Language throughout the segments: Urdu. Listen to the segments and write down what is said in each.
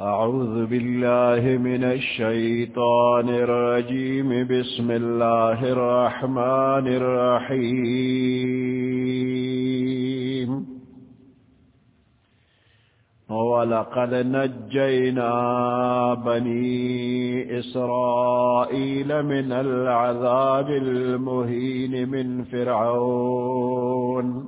أعوذ بالله من الشيطان الرجيم. بسم الله الرحمن الرحيم. ولقد نجينا بني إسرائيل من العذاب المهين من فرعون.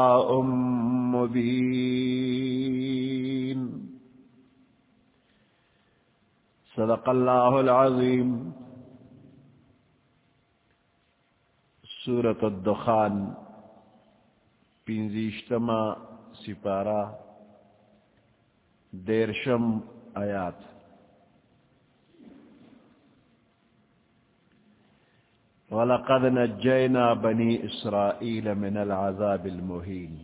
صدق الله العظيم. سورة الدخان پینزیشتما سپارہ، دیرشم آیات. ولقد نجينا بني إسرائيل من العذاب المهين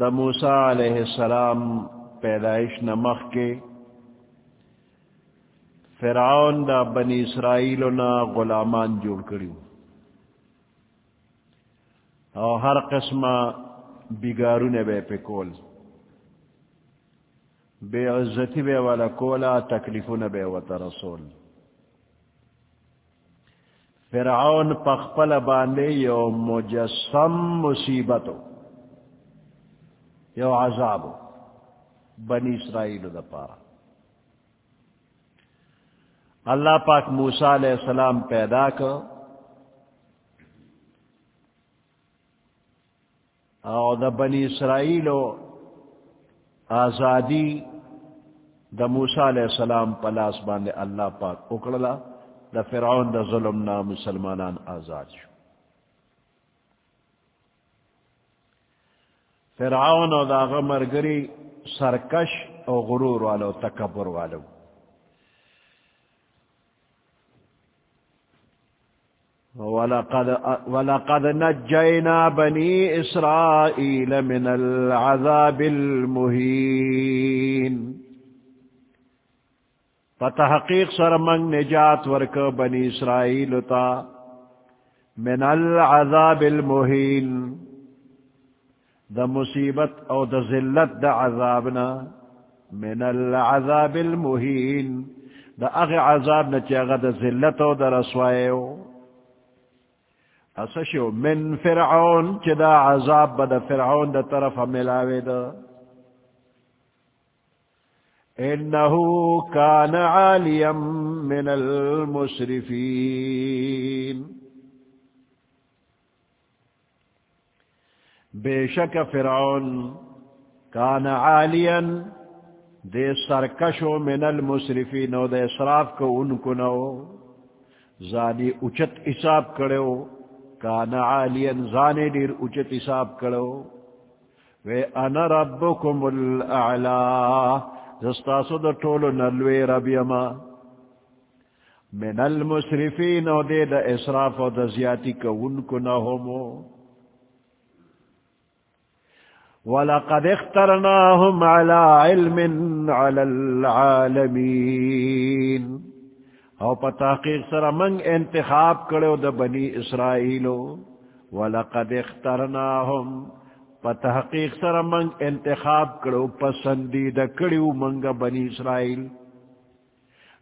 دا موسیٰ علیہ السلام پیدائش نمخ کے۔ فرعون دا بنی اسرائیل نا غلامان جوڑ کریو۔ اور ہر قسم بگارو نے بے پہ کول۔ بے عزتی بے والا کولا، تکلیفو نے بے وطا رسول۔ فرعون پخپل باندے یو مجسم مصیبتو، یو عذابو۔ بنی اسرائیل دا پارا۔ اللہ پاک موسیٰ علیہ السلام پیدا کر۔ او دا بنی اسرائیل آزادی دا موسیٰ علیہ السلام پلاس باندے اللہ پاک اکڑلا۔ دا فرعون دا ظلم نا مسلمانان آزاد شو۔ فرعون او دا غمرگری سرکش او غرور والو تکبر والو. ولقد, ولقد نجينا بني إسرائيل من العذاب المهين فتحقیق سر منگ نجات ورک بنی اسرائیل تا من العذاب المہین. دا مصیبت او دا ذلت دا عذابنا من العذاب المہین دا اغ عذاب نچاگا دا ذلت او دا رسوائیو. اسشو من فرعون چی دا عذاب با دا فرعون دا طرف ملاوی دا. انه كان عاليا من المسرفين بے شک فرعون کان عالیا، دے سرکشو من المصرفین و دے اسراف کو ان کو نو، زانی اچت حساب کرو کان عالیا زانی دیر اچت حساب کرو وے انا ربکم الاعلا زستاسو دا طولو نلوی ربیما من المصرفین او دے دا اسراف او دا زیادی کا ان کو نہومو وَلَقَدْ اخْتَرْنَاهُمْ عَلَى عِلْمٍ عَلَى الْعَالَمِينَ. او پا تحقیق سر من انتخاب کرو دا بنی اسرائیلو. وَلَقَدْ اخْتَرْنَاهُمْ. پا تحقیق سر من انتخاب کرو پسندید کریو منگا بنی اسرائیل.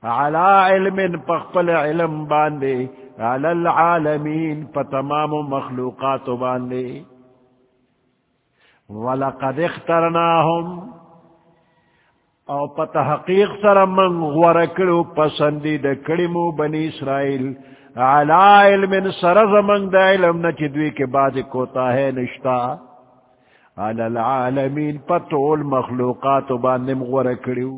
علا علم پخپل علم باندے علا العالمین پا تمام مخلوقات باندے وَلَقَدْ اخْتَرْنَاهُمْ. او پا تحقیق سر من غورکڑو پسندید کریمو بنی اسرائیل. علا علم سرز من دا علم نچدوی کے بعد کوتا ہے نشتا علی العالمین پتول مخلوقات باندم غور کریو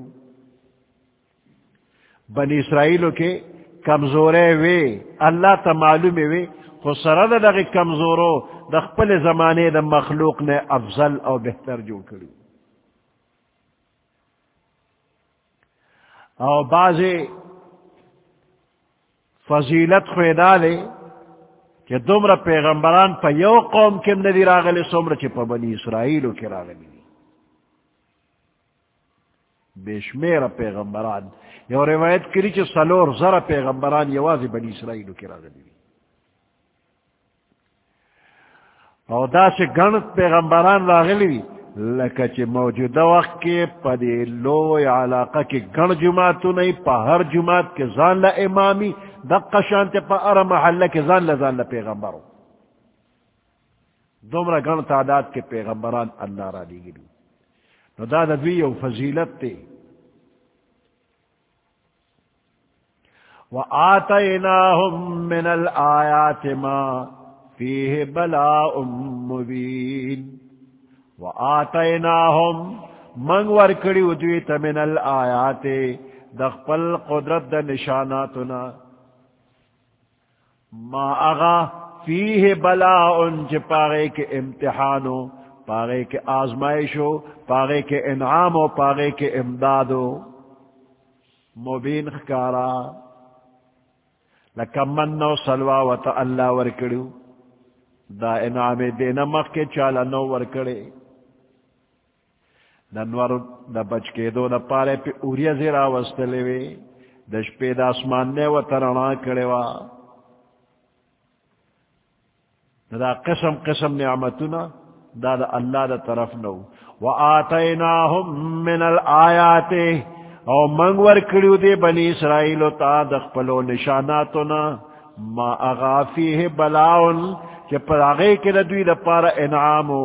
بنی اسرائیلو کے کمزورے وے اللہ تا معلوم وے خو سره د دغه کمزورو د خپل زمانه د مخلوق نه افضل او بهتر جوړ کړي. او بعضی فضیلت خویدا لے کہ دومره پیغمبران په یو قوم کم ندی راغلي، څومره چې په بنی اسرائیلو کی راغلی بشمیر پیغمبران. یو روایت کری چی سلور زر پیغمبران یوازی بنی اسرائیلو کی راغلی او دا سے گنت پیغمبران راغلی دی لکه چې موجوده وخت کې په دې لوی علاقه کې ګڼ جماعتو نه په هر جماعت کې ځان له امامي دقه شانته په اره محله کې ځان له ځان له پیغمبرو. دومره ګڼ تعداد کې پیغمبران الله را لېږلي. نو دا د دوی یو فضیلت دی. وآتیناهم من الآیات ما فیه بلاء مبین. وآتیناهم من ورکڑی ادوی تمن الآیات دخپل قدرت دا نشاناتنا. ما اغا فیہ بلاؤن چی پاگے کے امتحانو پاگے کے آزمائشو پاگے کے انعامو پاگے کے امدادو. مبین خکارا. لکم منو سلوا و تا اللہ ورکڑیو. دا انعام دینا مخ کے چالا نو ورکڑے ننور دا بچ کے دو دا پارے پی اوریا زیرا وستلے وے دش پی دا اسمان نے و ترنا کرے وا دا قسم قسم نعمتنا دا دا اللہ دا طرف نو و آتیناهم من الآیات، او منگور کریو دے بنی اسرائیلو تا دخپلو نشاناتنا ما اغافیه بلاون کہ پر آگے کے ندوی دا پارا انعامو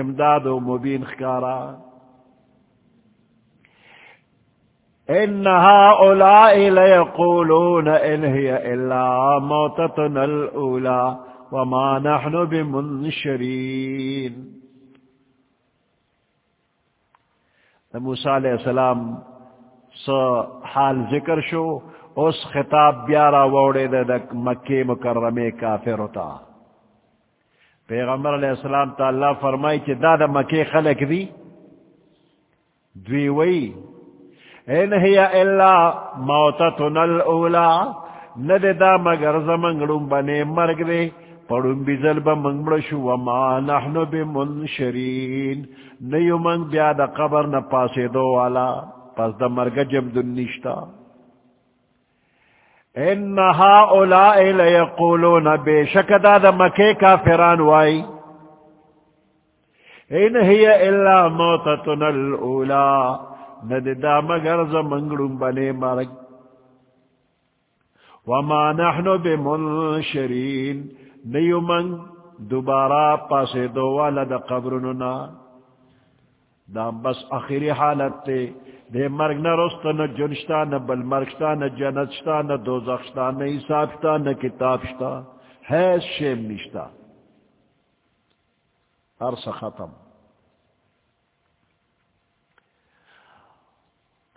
امدادو مبین خکارا. ان هؤلاء ليقولون ان هي الا موتتنا الاولى وما نحن بمنشرين موسیٰ علیہ السلام سو حال ذکر شو اس خطاب بیارا ووڑے دے دک مکی مکرمی کافر ہوتا. پیغمبر علیہ السلام تا اللہ فرمائی چی دا دا مکی خلق دی دوی وی، ان ہی الا موتتنا الاولا ند دا مگر زمنگڑم بنے مرگ دے پڑم بزل بمنگڑشو وما نحنو بمنشرین. نیو منگ بیا دا قبر نپاسے دو والا. پس دا مرگ جم دن نشتا ان هؤلاء ليقولون بشك دا دا مکے کافران وائی ان هي الا موتتنا الاولى ند مگر زمنگڑم بنے مرگ. وما نحنو بمنشرین نیو من دوبارہ پاسے دو والا دا قبرننا دا بس اخیری حالت تے، دے مرگ نہ رستا نہ جنشتا نہ بل مرگشتا نہ جنتشتا نہ دوزخشتا نہ حسابشتا نہ کتابشتا ہے شیم نشتا۔ عرص ختم۔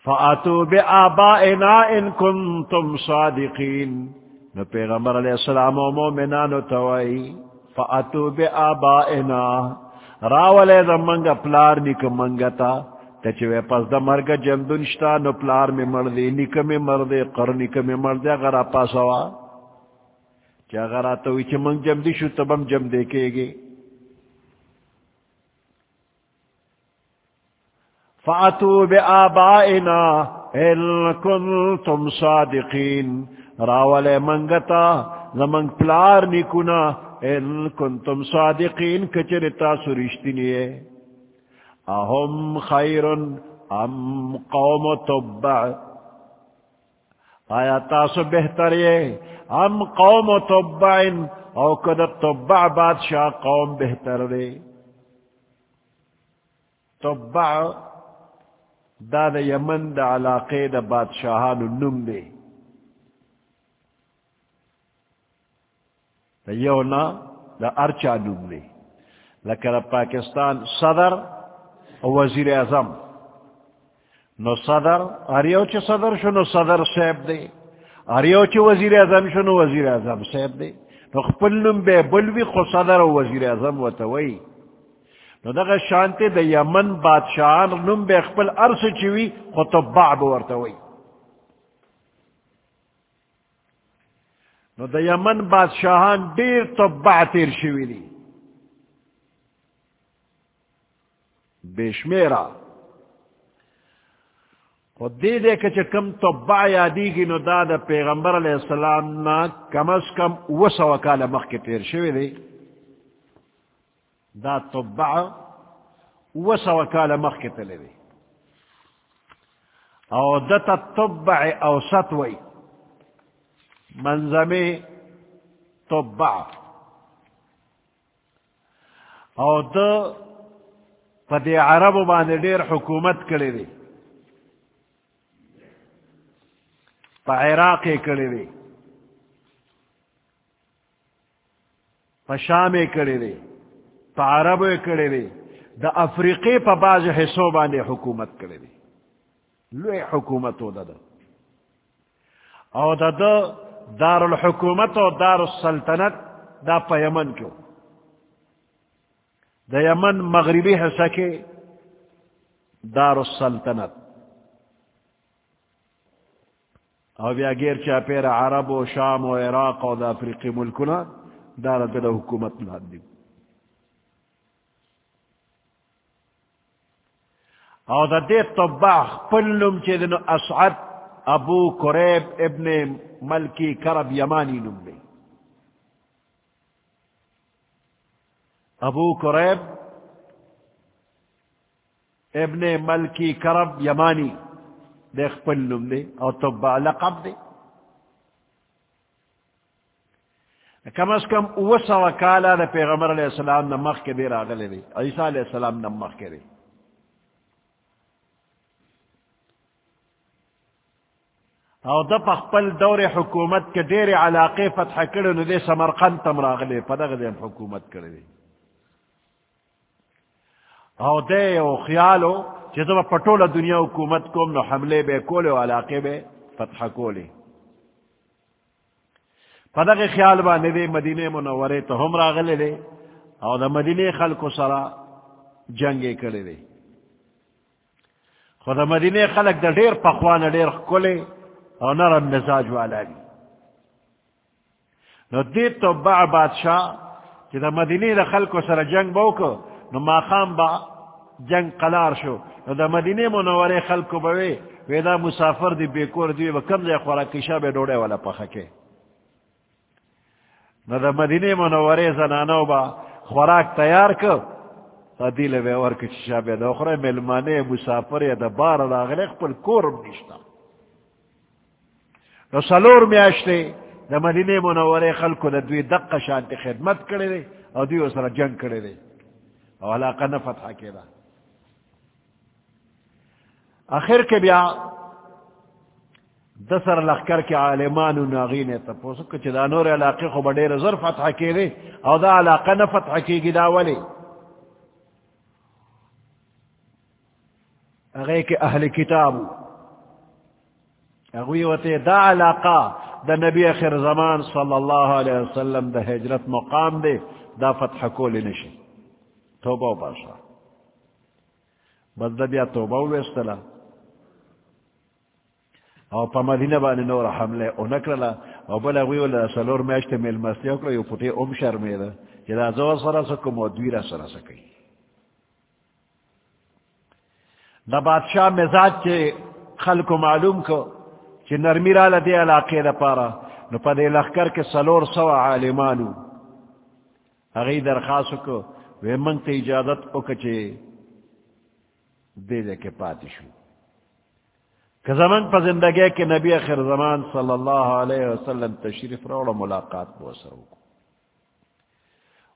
فاتو بے آبائنا ان کنتم صادقین۔ نو پیغمبر علیہ السلام و مومنانو توائی فاتو بے آبائنا راولے دا منگا پلار نک منگتا تچوے پس دا مرگا جمدنشتا نو پلار میں مردی نک میں مردی، قر نک میں مردی اگر آپ سوا چا اگر آتوی چا منگ جمدی شو تبم جم دیکھے گی فاتو بے آبائنا ان کنتم صادقین. راول منگتا زمنگ پلار نکنا ان کنتم صادقین، کچر تاسو کچرتا سرشتنیے اہم خیر ام قوم تبع. آیا تاسو بہتر یہ ام قوم تبع او کدر تبع بادشاہ قوم بہتر دے. تبع دا دا یمن دا علاقے دا بادشاہان نم دے. دا یونا دا ارچا نم دے لکر پاکستان صدر و وزیر اعظم نو صدر اریو چی صدر شو نو صدر سیب دے اریو چی وزیر اعظم شو نو وزیر اعظم سیب دے نو خپل نم بے بلوی خو صدر و وزیر اعظم و توئی نو دغه شانته د یمن بادشاہان نوم به خپل ارس چوي خطبع ورته وي نو د یمن بادشاہان دیر طبع تیر شوی دی بیشمیرا خود دی دے کچھ کم طبع یادی گی نو دا دا پیغمبر علیہ السلام نا کم از کم وسا وکال مخ کے تیر شوی دی دا طبع وسا وکال مخ کے تلے دی او دتا طبع او ستوئی منظم طبع. او د پدی عرب باندې ډیر حکومت کړی دی. په عراق کړی دی. په شام کړی دی. په عرب کړی دی. د افریقې په باز حصو باندې حکومت کړی دی. لوی حکومت و ده. او د دار الحکومت اور دار السلطنت دا پا یمن کیوں دا یمن مغربی حصہ کے دار السلطنت او بیا گیر چا پیر عرب و شام و عراق و دا افریقی ملکنا دار دل حکومت لحد او دا دے طباخ پلنم چی دنو اسعد ابو قریب ابن ملکی کرب یمانی نم دے ابو قریب ابن ملکی کرب یمانی دیکھ پل نم دے اور تبا لقب دے۔ کم از کم او سوا کالا دا پیغمبر علیہ السلام نمخ کے دے راغلے دے عیسیٰ علیہ السلام نمخ کے دے او د خپل دور حکومت کے ډېر علاقې فتح کړي نو د سمرقند تم راغلي په دغه د حکومت کړي او د یو خیالو، چې د پټوله دنیا حکومت کوم، نو حمله به کول او علاقې به فتح کولې. په دغه خیال باندې د مدینه منوره ته هم راغلي دي او د مدینه خلکو سره جنگ کړي دي خو د مدینه خلک د ډېر پخوان ډېر کولې اور نرم مزاج والا دی. نو دی تو با بادشاہ کہ دا مدینی دا خلق سر جنگ بوکو نو ما خام با جنگ قلار شو. نو دا مدینی منوری خلق کو بوے وی دا مسافر دی، بیکور دی و کم دے خورا کشا بے ڈوڑے والا پخکے نو دا مدینی منوری زنانو با خوراک تیار کر تا دیل بے ورک چشا بے دا ملمانے مسافر یا دا بار دا غلق پر کورم نشتا نو سلور میاشتے دا مدینه منوره خلکو دا دوی دق شانت خدمت کرده ده او دوی سره جنگ کرده ده او علاقه نفتحه کرده آخر کے بیا دسر لخکر کے عالمانو ناغین تا پوسو کچھ دا نور علاقه خو بڑیر زر فتح کرده او دا علاقه نفتح کرده دا ولی اگر کہ اہل کتابو اگوی وتے دا علاقہ دا نبی اخر زمان صلی اللہ علیہ وسلم دا حجرت مقام دے، دا فتح کولی نشی۔ توبہ و باشا بس دا بیا توبہ و استلا او پا مدینہ بانی نور حملے او نکرلا او بلا اگوی ولا سلور میشت میل مسلی اکلا یو پوٹی ام شرمی دا کہ دا زور سرا سکم و دویرہ سرا سکی۔ دا بادشاہ مزاج کے خلق معلوم کو چی نرمی را لدے علاقے دا پارا، نو پا دے لخکر کے سلور سو عالمانو۔ اگئی درخواستو کو وی منگ تا اجازت او کچے دے دے کے پاتی شو۔ کہ زمان پا زندگی کے نبی اخر زمان صلی اللہ علیہ وسلم تشریف روڑا ملاقات بوسرو کو۔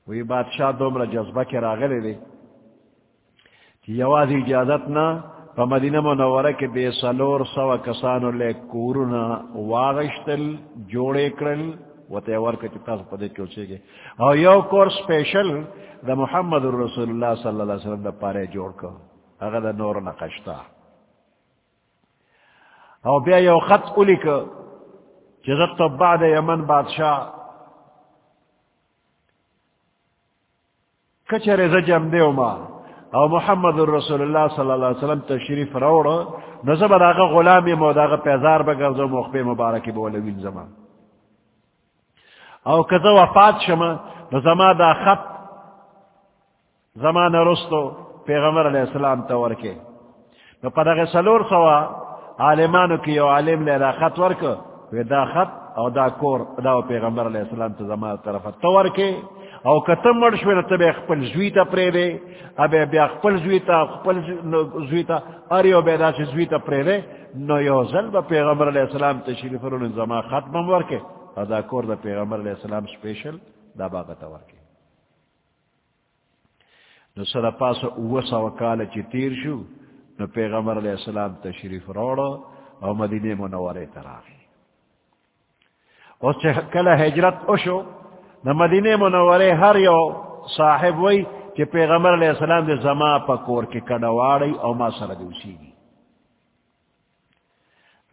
وی بادشاہ دومرا جذبہ کے راغلے دے۔ چی یوازی اجازت نا پا مدینہ منورہ کے بے سلور سوا کسانو لے کورونا واغشتل جوڑے کرل و تیور کے چکتاز پدے کیوں چھے گے او یو کور سپیشل دا محمد رسول اللہ صلی اللہ علیہ وسلم دا پارے جوڑ کر اگر دا نور نقشتا او بیا یو خط اولی کر جزت تو بعد یمن بادشاہ کچھ زجم دیو ماں او محمد رسول اللہ صلی اللہ علیہ وسلم تشریف روڑ نظب داغا غلامی مو داغا پیزار بگرزو مخبی مبارکی بولوین زمان او کزا وفات شما نو زما دا خط زمان رستو پیغمبر علیہ السلام تورکے نو پا دا سلور سوا عالمانو کی یو عالم لے دا خط ورکو وی دا خط او دا کور، دا پیغمبر علیہ السلام تا زمان طرف تورکے او کتم مر شوی نتا بے خپل زویتا پرے دے ابے بیا خپل زویتا خپل زویتا اریو بے دا سی زویتا پرے دے نو یو زل با پیغمبر علیہ السلام تشریف رون زمان خط ممور کے دا کور دا پیغمبر علیہ السلام سپیشل دا باغ تور کے نو سر پاس او سا وکال چی تیر شو، نو پیغمبر علیہ السلام تشریف روڑو او مدینه منوره ته تراغی او چه کل حجرت اوشو نو مدینه منوره هر یو صاحب وی کہ پیغمبر علیہ السلام دے زما پا کور کے کڑواڑی او ما سر دوسی گی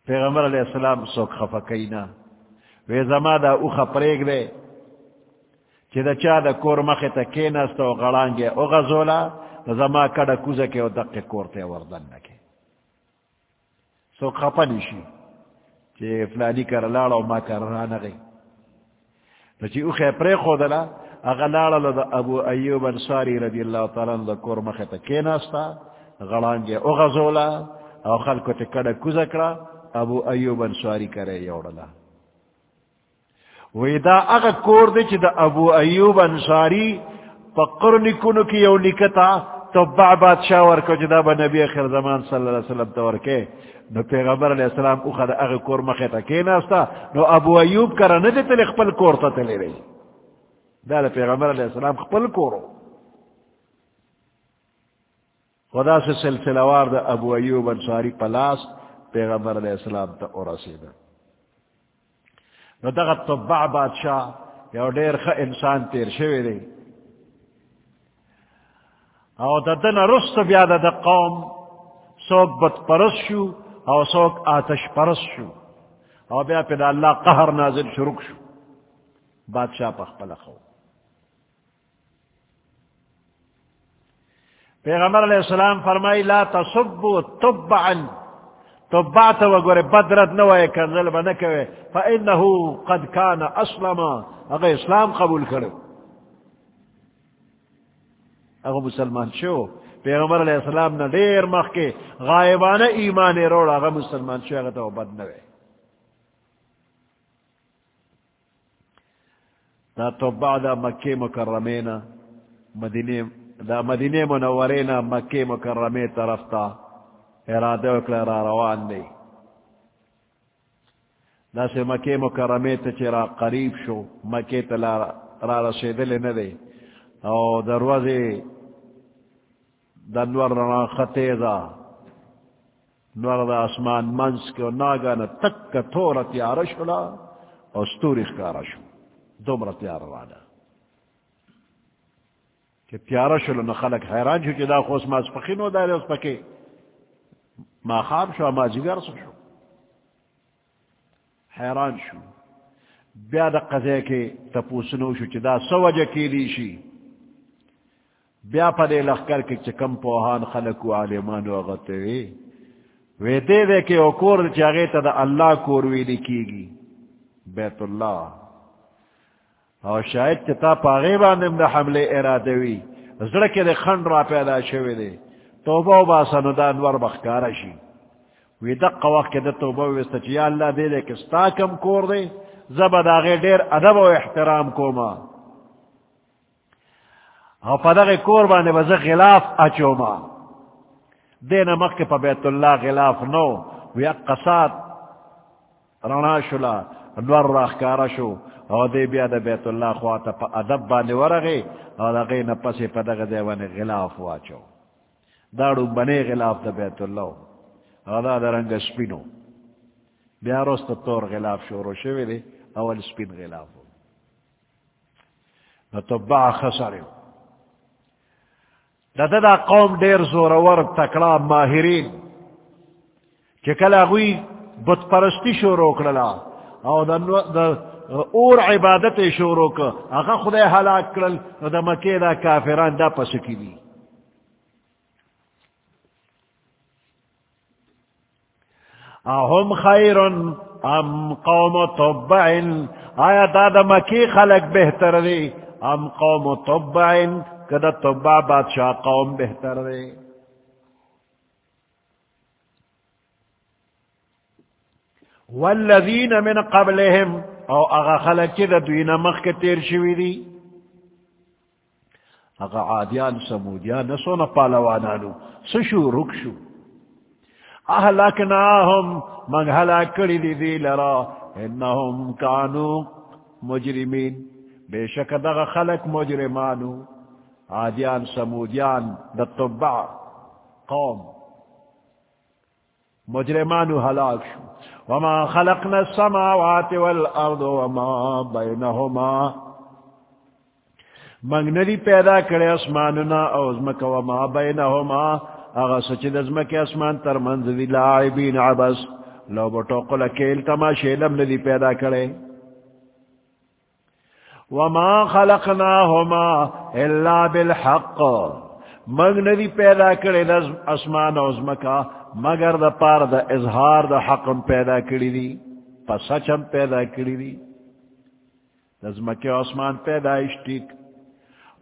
پیغمبر علیہ السلام سوک خفقینا وی زما دا اوخ پریگ دے چی دا چا دا کور مخی تا کینست و غلانگی او غزولا دا زما کڑا کوزا کے او دق کور تے وردن نکے سوک خفا نیشی چی فلانی کر لالا و ما کر رانگی نو چی اوخ پریگ خودلا اغا لالا دا ابو ایوب انصاری رضی اللہ تعالی دا کور مخی تا کینستا غلانگی او غزولا او خلکو تے کڑا کوزا کرا ابو ایوب انصاری کرے یوڑلا وی دا اگا کور دے چی دا ابو ایوب انصاری پا قرنی کنو کی یو نکتا تو با بادشاہ ورکو چی دا با نبی اخر زمان صلی اللہ علیہ وسلم تو ورکے نو پیغمبر علیہ السلام اوخا دا اگا کور مخیطا کیناستا نو ابو ایوب کرا ندی تلی خپل کور تا تلی رئی دا دا پیغمبر علیہ السلام خپل کورو. خدا سے سلسلہ وار دا ابو ایوب انصاری پلاس پیغمبر علیہ السلام تا اور رسیدہ نو دغه طبع بادشاہ یو ډیر ښه انسان تیر شوی دی. او د دن رست بیا د قوم سوک بت پرس شو او سوک آتش پرس شو. او بیا پہ دا اللہ قہر نازل شروع شو. بادشاہ پخ پلخو پیغمبر علیہ السلام فرمائی لا تصبو تبعا تو بات وگورے بدرت نوائے کنزل بنکوے فإنہو قد کان اسلما. اگر اسلام قبول کرو اگر مسلمان شو. پیغمبر علیہ السلام نا دیر مخ کے غائبانہ ایمان روڑ اگر مسلمان شو اگر تو بد نوے دا تو بعد مکی مکرمینا مدینے دا مدینے منورینا مکی مکرمی طرف تا ارادہ وکلا را روان دی. دا سے مکی مکرمی تا چرا قریب شو مکی تا را رسیدل ندی او دروازی دا نور رنا خطیزا نور دا اسمان منس کے ناگانا تک تورا تیارا شلا او ستوری خکارا شو. دومرا تیارا رانا. کہ تیارا شلو نخلق حیران شو چی دا خوص ماز پخینو داری اس پکی ما خواب شو، ما جگر سو شو. حیران شو. بیا دا قضے کے تپوسنو شو چی دا سو وجہ کی لیشی بیا پا دے لخکر کے چکم پوہان خلقو عالمانو اغتوی وی دے دے کے او کور دے چاگے تا دا اللہ کوروی لکی گی بیت اللہ او شاید چتا پا غیبان دا حملے ارادوی زرکی دے خند را پیدا شوی دے توبہ و باسنو دا انوار بخکارا شی وی دقا وقت کے دا توبہ ویستا چی یا اللہ دے دے کستا کم کور دے زبد آغی دیر ادب و احترام کو ما او پا دا کور بانے بزا غلاف اچو ما دین مخ پا بیت اللہ غلاف نو وی اقصاد رنا شلا انوار راخکارا شو. او دے بیا دا بیت اللہ خواتا پا ادب بانے ورغی. او دا غی نپسی پا دا غیوان غلاف واچو داڑو بنے غلاف دا بیت اللہ غدا دا رنگ سپینو بیا روست تور غلاف شورو شوی دے اول سپین غلاف نتبع خسریو دا دا, دا قوم دیر زورور تکڑا ماہرین چکل اگوی بت پرستی شورو کرلا او دا, دا اور عبادت شورو کا اگا خدای حلاک کرل دا مکی دا کافران دا پسکی دی اهم خیر ام قوم تبعن آیا دا دادا مکی خلق بہتر دی ام قوم تبعن کدا تبع بادشاہ قوم بہتر دی والذین من قبلهم او اغا خلق کی دا دوین مخ کے تیر شوی دی۔ اغا عادیان، سمودیان نسونا پالوانانو، سشو، رکشو۔ اہلکناہم، منگ حلاک کری دی دی لرا۔ انہم کانو مجرمین۔ بے شک دغا خلق مجرمانو۔ عادیان سمودیان دا طبع قوم مجرمانو حلاک شو. وما خلقنا السماوات والارض وما بينهما منگ ندی پیدا کرے اسماننا او ازمک وما بینہما اغا سچد ازمک اسمان تر منزدی لاعبین عبس. لو بٹو قل کیل تماشی لم ندی پیدا کرے. وما خلقناهما الا بالحق۔ منگ ندی پیدا کرے اسمان او ازمکا، مگر دا پار دا اظہار دا حقم پیدا کری دی، پا سچم پیدا کری دی۔ نظمکی عثمان پیدا اشتیک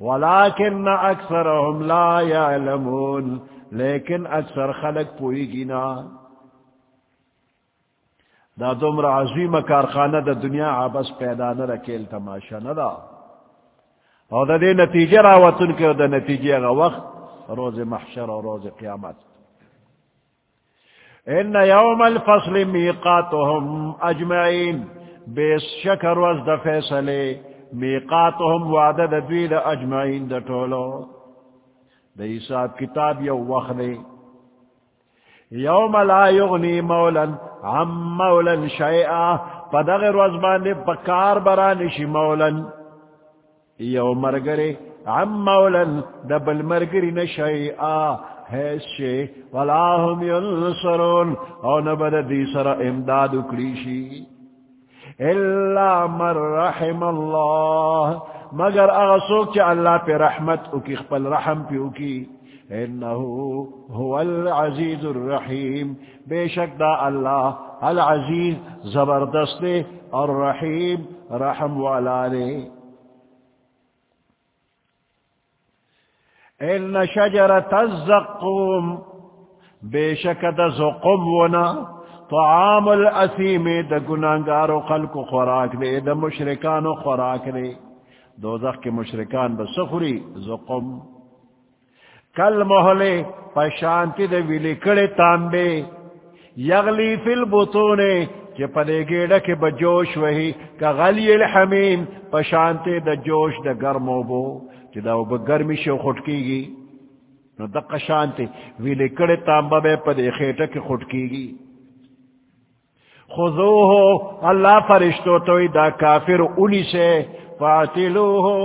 ولیکن اکثرهم لا یعلمون، لیکن اکثر خلق پوئی گینا دا دمر عظیم کارخانہ دا دنیا عبس پیدا نہ رکیل تماشا نہ دا اور دا دے نتیجے راوتن کے دا نتیجے گا وقت روز محشر اور روز قیامت. ان یوم الفصل میقاتهم اجمعین، بیس شکر وز دا فیصلے میقاتهم وعدد دویل اجمعین دا طولو دا حساب کتاب یو وخلے یوم لا یغنی مولا عم مولا شیئا پا دغر وزبان دے پکار برانشی مولا یو مرگرے عم مولا دبل مرگری نشیئا حیث ولا هم ینصرون، او نبد دی سر امداد اکلیشی الا من رحم اللہ. مگر اغسوک چا اللہ پہ رحمت اکی، خپل رحم پہ اکی. انہو هو العزیز الرحیم بے شک دا اللہ العزیز زبردست اور رحیم رحم والا نے. ان شجرت الزقوم بے شک دا زقوم ونا، طعام الاسیم دا گنانگار خلق خوراک دے دا مشرکان خوراک دے دوزخ کے مشرکان بسخری زقوم. کل محلے پشانتی دا ویلی کڑے تانبے، یغلی فی البطونے کہ پدے گیڑا کے بجوش وہی، کا غلی الحمیم، پشانتی دا جوش دا گرمو بو چی دا او گرمی شو خٹکی گی نو دقا شانتی ویلی کڑی تامبا بے پا دے خیٹا کی خٹکی گی خضوہو اللہ فرشتو توی دا کافر اونی سے فاتلوہو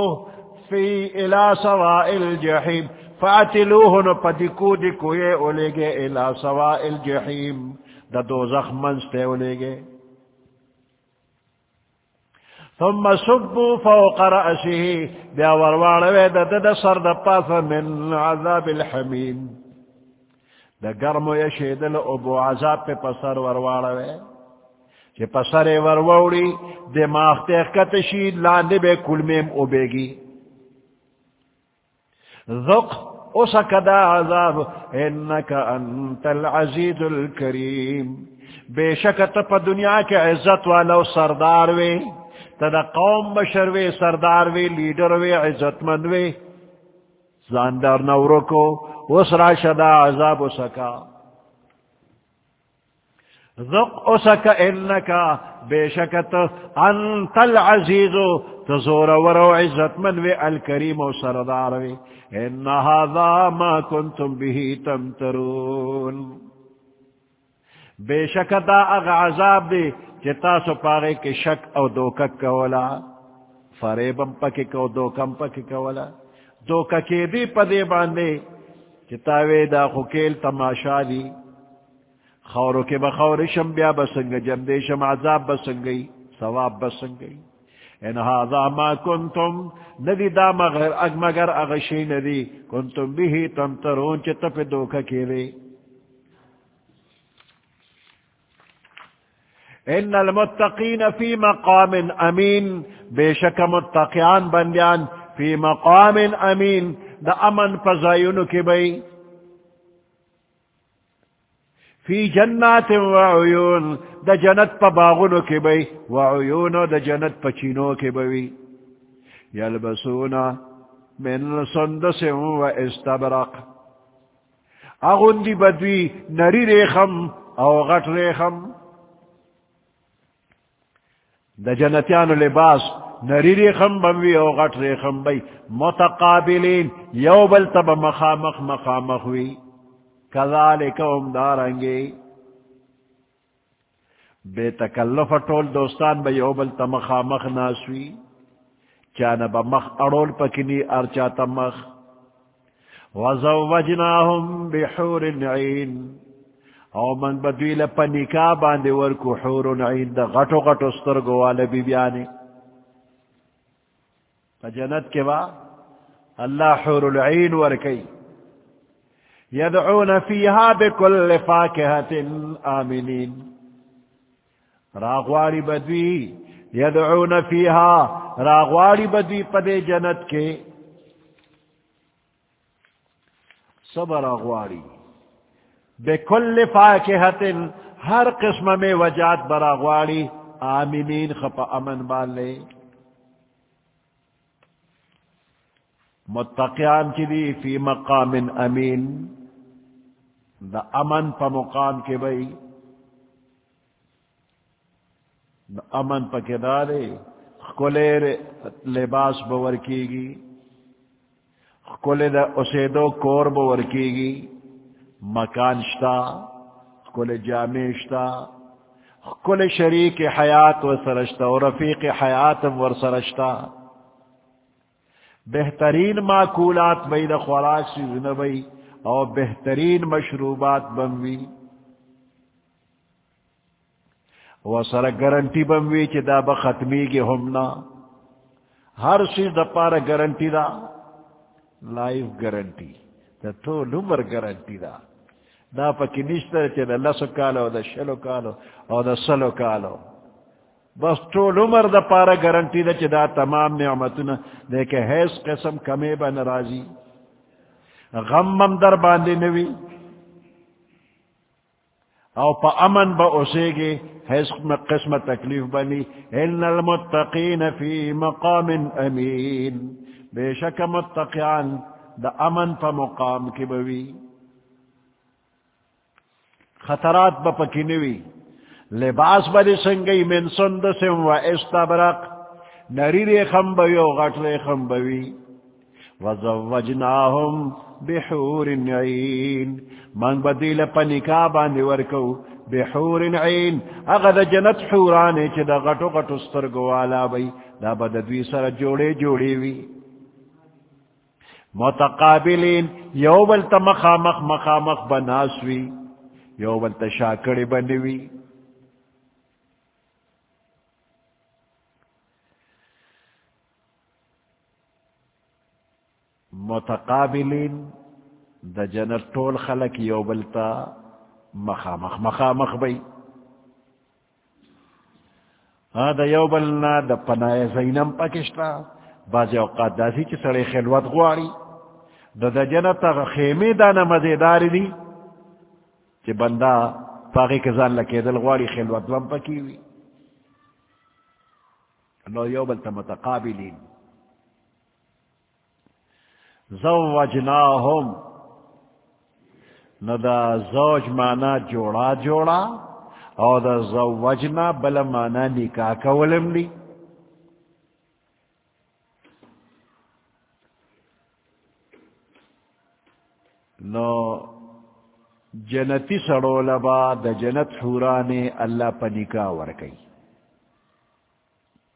فی الى سوائل جحیم فاتلوہو نو پا دکو دکو یہ اولے گے الى سوائل جحیم دا دوزخ منستے اولے گے۔ ثم صبوا فوق رأسه۔ بیا وروانوے دا دا دا سر دا پاسا من عذاب الحمیم۔ دا گرمو یشیدل ابو عذاب پہ پسر وروانوے چی پسر وروڑی دماغ تیخکتشی لاندے بے کلمیم ابیگی ذق اسکدا عذاب انکا انت العزیز الكریم بے شک پا دنیا کے عزت والا سردار وے تدا قوم بشر وے سردار وے، لیڈر وے، عزت مند وے۔ زاندار نورو کو اس شدا عذاب سکا ذق اسک انکا بے شکت انت العزیز تزور ورو عزت من وے الکریم و سردار وے ان هذا ما کنتم به تمترون. بے شکتا اغ عذاب دے چتا سو پاگے کے شک او دوکک کولا. فریبم پکی کو، دوکم پکی کولا. دوککی دی پدے باندے چتاوے دا خوکیل تماشا دی. خورو کے بخور شم بیا بسنگ جم دے شم عذاب بسنگئی ثواب بسنگئی ان هذا ما کنتم، ندی دا مگر اگ مگر اغشی ندی. کنتم بھی تمترون چتا پہ دوککی دی ان المتقین فی مقام امین، بے شک متقیان بندیان فی مقام امین، دا امن پزایونو کی بئی. فی جنات وعیون دا جنت پا باغنو کی بئی وعیونو دا جنت پا چینو کی بئی یلبسونا من سندس و استبرق. اغندی بدوی نری ریخم او غٹ ریخم. دا جنتیانو لباس نری ریخم بموی او غٹ ریخم بی متقابلین، یو بل تب مخامخ مخامخ وی کذالک ام دارنگی بے تکلف ٹول دوستان بی یو بل تب مخامخ ناسوی۔ چانا با مخ اڑول پکنی ارچا تمخ وزوجناهم بحور عین او من بدویل پا نکا باندے ورکو حور عین دا غٹو غٹو سترگو والا بی بیانی پا جنت کے با اللہ حور العین ورکی۔ یدعون فیہا بکل فاکہت آمینین راغواری بدوی یدعون فیہا راغواری بدوی پدے جنت کے. صبر راغواری. بے کل فاکہت ہر قسم میں وجات براغواری آمینین خپا امن بالے متقیان کی دی فی مقام امین. دا امن پا مقام کے بئی دا امن پا کے دارے لباس بور کی گی کلے دا اسے دو کور بور کی گی مکان شتا کل جامع شتا کل شریک حیات و سرشتا و رفیق حیات و سرشتا۔ بہترین معقولات بئی دا خوراک سی زنبئی اور بہترین مشروبات بموی۔ وہ سر گارنٹی بموی چی دا بختمی کی ہمنا ہر چیز دا پارا گارنٹی دا۔ Life guarantee. دا تو نمبر گارنٹی دا۔ دا پکی نشتر چی دا لسو کالو، دا شلو کالو او دا سلو کالو۔ بس طول عمر دا پارا گارنٹی دا چی دا تمام نعمتنا دیکھے حیث قسم کمی با نرازی غمم در باندے نوی او پا امن با اسے گے حیث قسم تکلیف بنی ان المتقین فی مقام امین. بے شک متقیان دا امن پا مقام کی بوی خطرات با پکنوی لباس بلی سنگی من سندسم و استبرق. نری ریخم بوی و غٹ ریخم بوی وزوجناهم بحور عین. من بدیل پنکا باندی ورکو، بحور عین. اغد جنت حورانے چی دا غٹو غٹو سترگوالا بی، دا بددوی سر جوڑے جوڑی وی. متقابلین، یو بل تا مخامخ مخامخ بناسوی یو بل تا شاکڑی متقابلین دا جنت طول خلق یو بل تا مخامخ مخامخ بی. دا یو بلنا دا پناہ زینم پکشتا بعض اوقات داسی چی سڑے خلوت غواری دا دا جنت خیمی دانا مزیداری دی چی بندہ پاگی کزان لکی دل غواری خلوت وم پکیوی نو یو بلتا متقابلین. زوجناہم نو دا زوج مانا جوڑا جوڑا، او دا زوجنا بلا مانا نکاح کولم لی نو جنتی سڑو لبا دا جنت حورانے اللہ پنکا ورکی.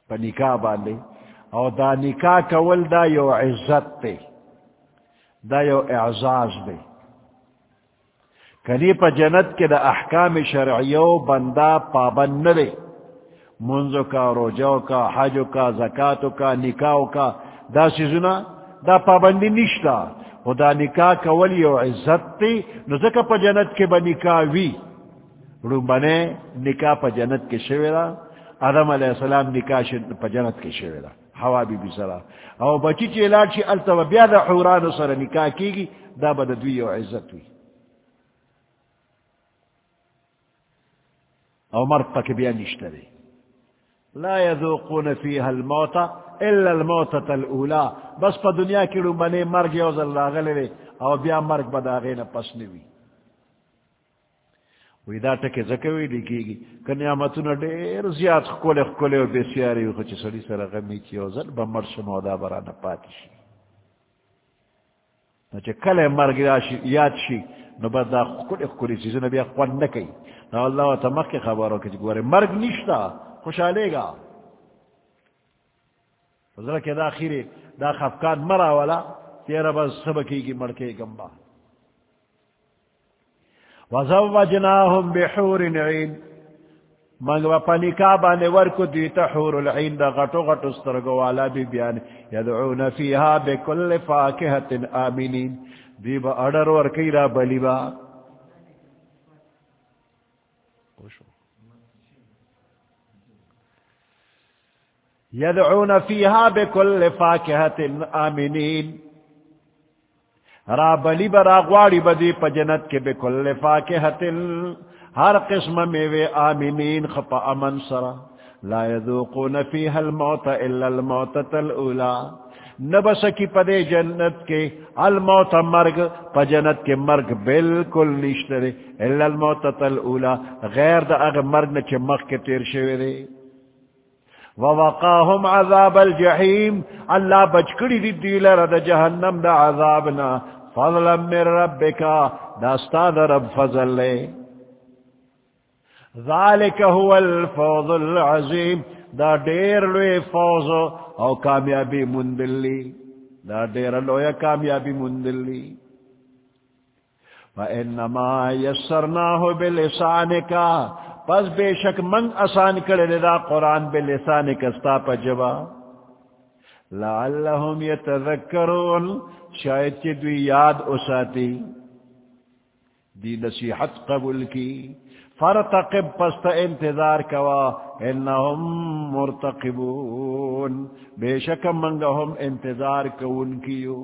پنکا باندے. او دا نکاح کول دا یو عزت تے. دا یو اعزاز دے کنی پا جنت کے دا احکام شرعیو بندہ پابند ندے منزو کا روجو کا، حجو کا، زکاتو کا، نکاو کا، دا سیزونا دا پابندی نشتا. خدا نکاح کول یو عزت تی نو زکا پا جنت کے با نکاح وی. رومبنے نکاح پا جنت کے شویرا آدم علیہ السلام نکاح پا جنت کے شویرا ہوا بی بی سرا او بچی چی علاج چی التوا بیا دا حوران سر نکاح کی گی دا با دا دوی و عزت وی. او مرد پاک بیا نشترے لا يذوقون فيها الموت الا الموتة الاولى بس پا دنیا کی رومبنے مرگ یوز اللہ غلے او بیا مرگ بدا غین پس نوی وی دا ٹکے زکوی لگی گی کہ نعمتون دیر زیاد خکول خکول و بیسیاری وی خوچی سلی سر غمی چی و زل با مرشم و دا برانا پاتی شی نو چے کل مرگ یاد شی نو با دا خکول خکولی چیزو نبی اخوان نکی نو اللہ و تمک خبرو کچی گوارے مرگ نشتا خوشحالے گا ذرا کہ دا خیری دا خفکان مرا والا تیرا بس سبکی کی مڑکے گمبا وزوجناهم بحور عين. منگ و پنی کا بانے ورکو دیتا حور العین دا غٹو غٹو سترگو والا بی بیان یدعون فیہا بکل فاکہت آمینین دی با اڈر ورکی را بلی با. یدعون فیہا بکل فاکہت آمینین را بلی برا غواڑی بدی پا جنت کے بکل فاکہتل۔ ہر قسم میوے آمینین خپا امن سرا۔ لا يذوقون فيها الموت الا الموتة الاولى نبس کی پدے جنت کے الموت مرگ، پا جنت کے مرگ بالکل نشترے۔ الا الموتة الاولى غیر دا اغ مرگ نچے مخ کے تیر شوئے دے ووقاهم عذاب الجحیم. اللہ بچکڑی دی دیلر دا جہنم دا عذابنا. فضلا من ربکا. داستا دا رب فضل لے. ذالک هو الفوض العظیم. دا دیر لوی فوض او کامیابی مندلی. دا دیر لوی کامیابی مندلی. فَإِنَّمَا يَسَّرْنَاهُ بِلِسَانِكَ. پس بے شک من آسان کرے دا قرآن بے لسان کستا پا جبا. لعلہم یتذکرون، شاید چی دوی یاد اساتی. دی نصیحت قبول کی. فرتقب پست انتظار کوا، انہم مرتقبون. بے شک منگہم انتظار کون کیو.